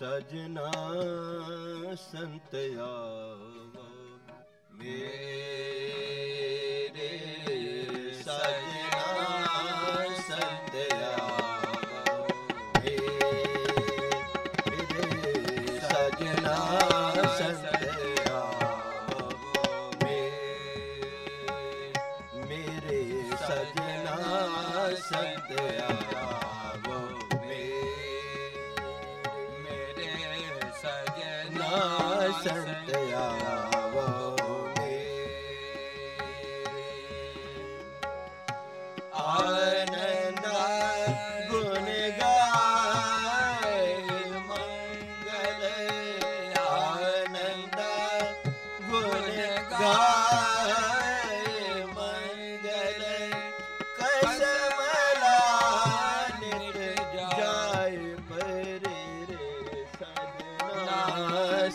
ਸਜਨਾ ਸੰਤ ਆਵਾ। ਮੇ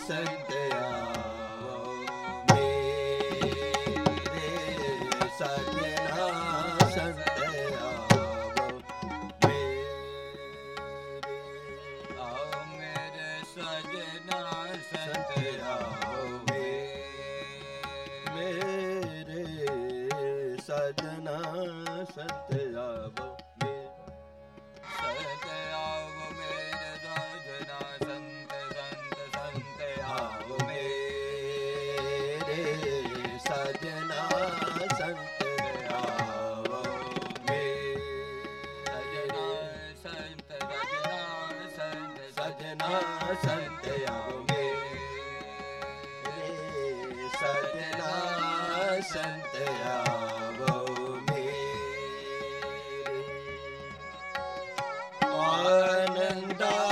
said. ananda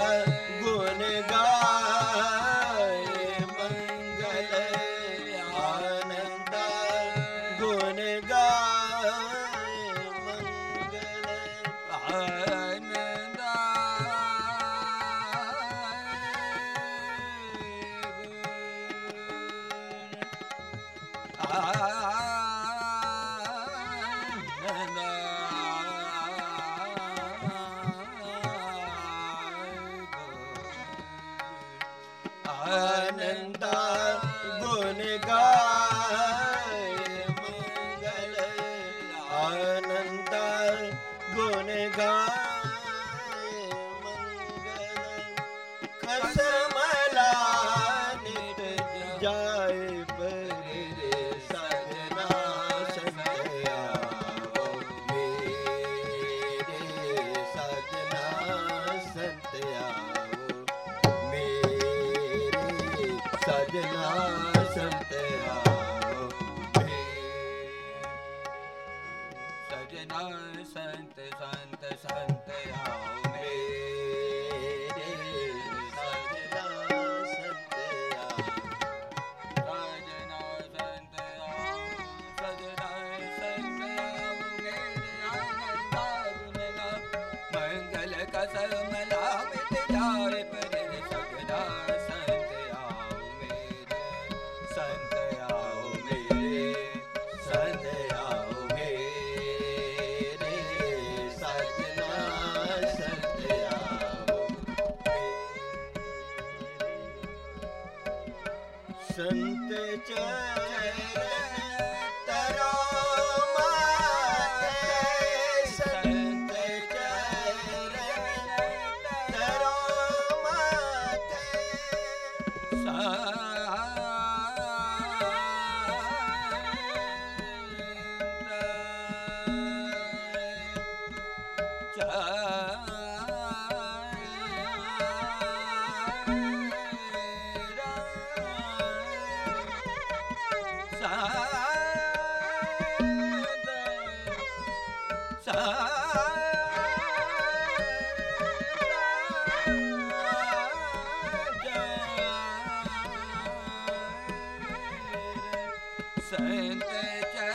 Ananda ਗੁਣ ਗਾਏ ਅਨੰਦਾ ਗੁਣ ਗਾਏ ਮੰਗਲ ਖਸਮ ਲਾਨਿਤ ਸੰਤਿਆ ਸਜਣਾ ਸੰਤ ਆਵੋ ਸਜਣਾ ਸੰਤ ਸੰਤ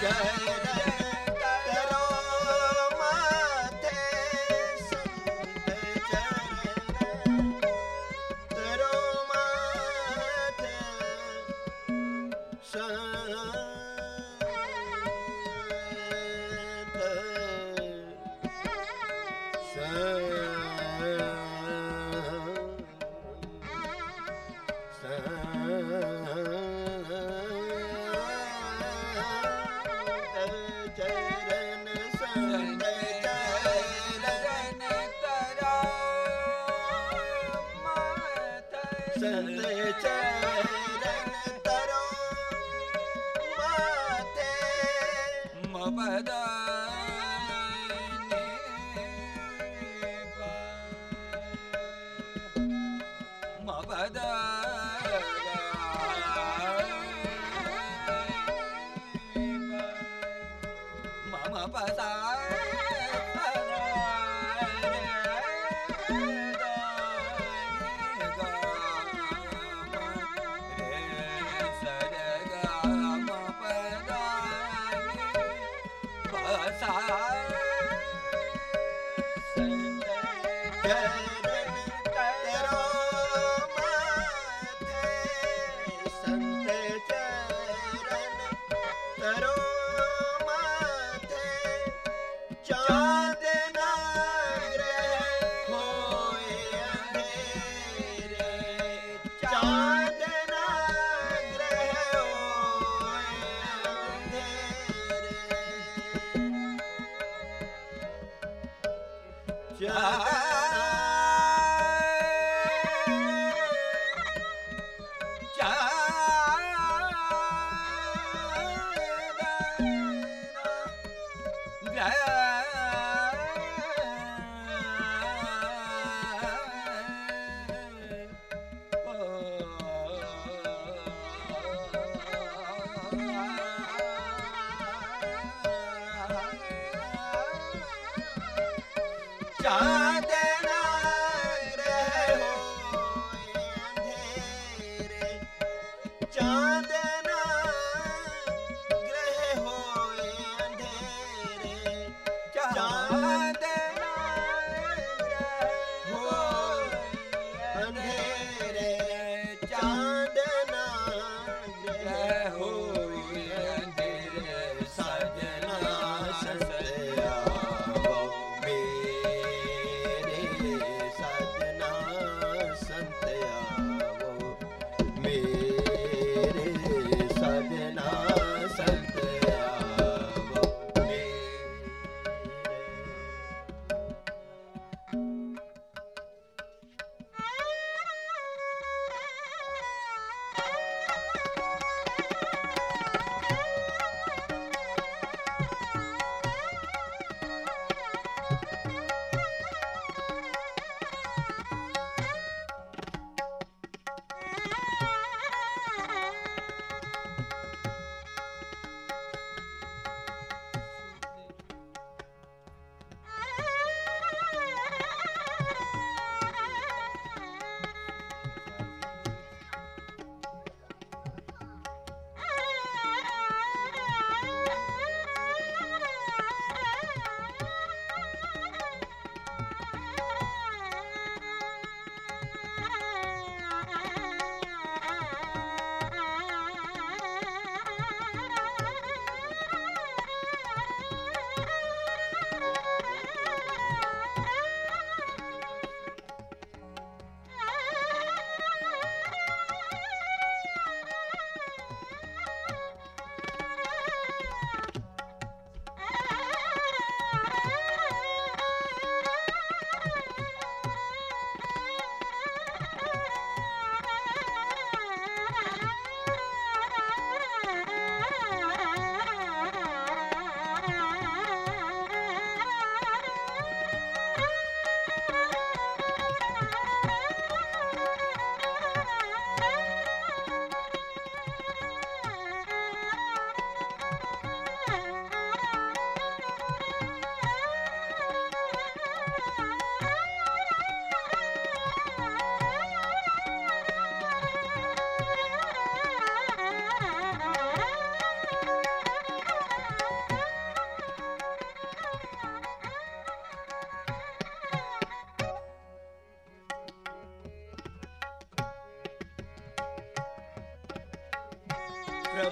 Jai أدا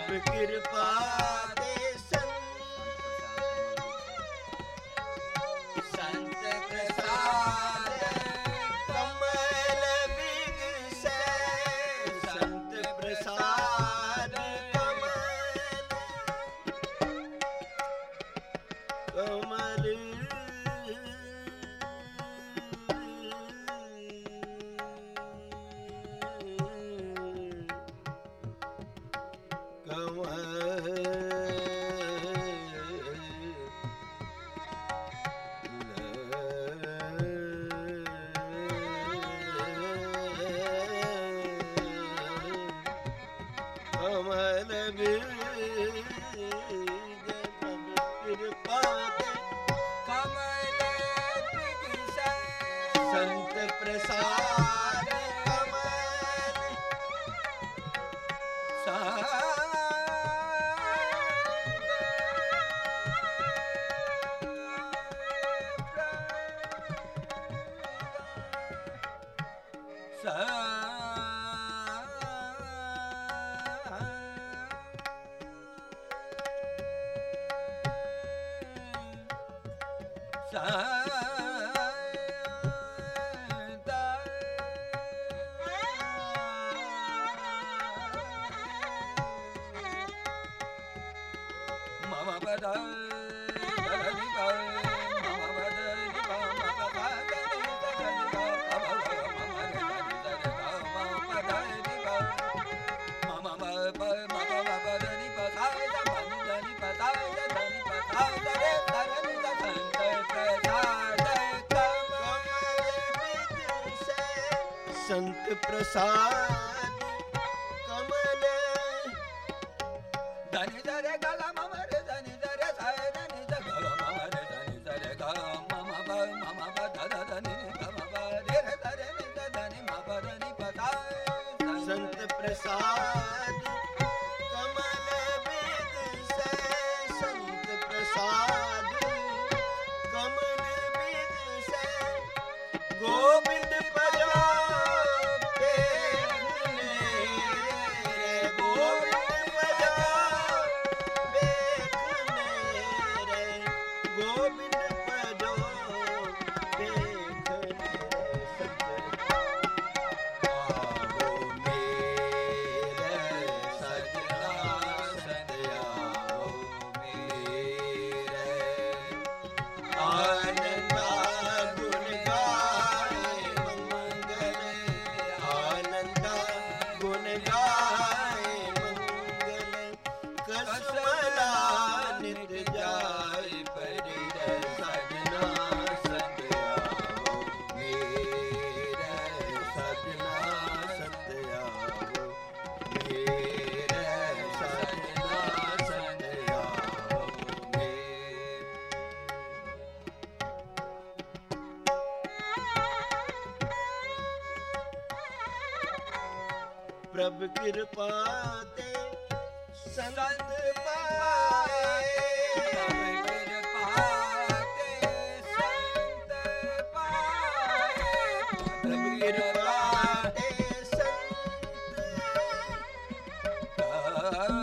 ਪ੍ਰਭ ਕਿਰਪਾ gelebilir. sợ ਪ੍ਰਸਾਦ ਪ੍ਰਭ ਕਿਰਪਾ ਤੇ ਸੰਤ ਪਾਏ। ਪ੍ਰਭ ਕਿਰਪਾ ਤੇ ਸੰਤ ਪਾਏ। ਪ੍ਰਭ ਕਿਰਪਾ ਤੇ ਸੰਤ ਪਾਏ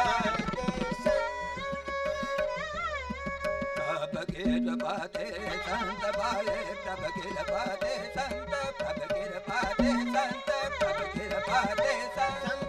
ਭੇਜ ਪਾਤੇ ਸੰਤ ਬਾਲੇ ਪ੍ਰਭ ਗਿਰ ਪਾਤੇ ਸੰਤ ਪ੍ਰਭ ਗਿਰ ਪਾਤੇ ਸੰਤ ਪ੍ਰਭ ਗਿਰ ਪਾਤੇ ਸੰਤ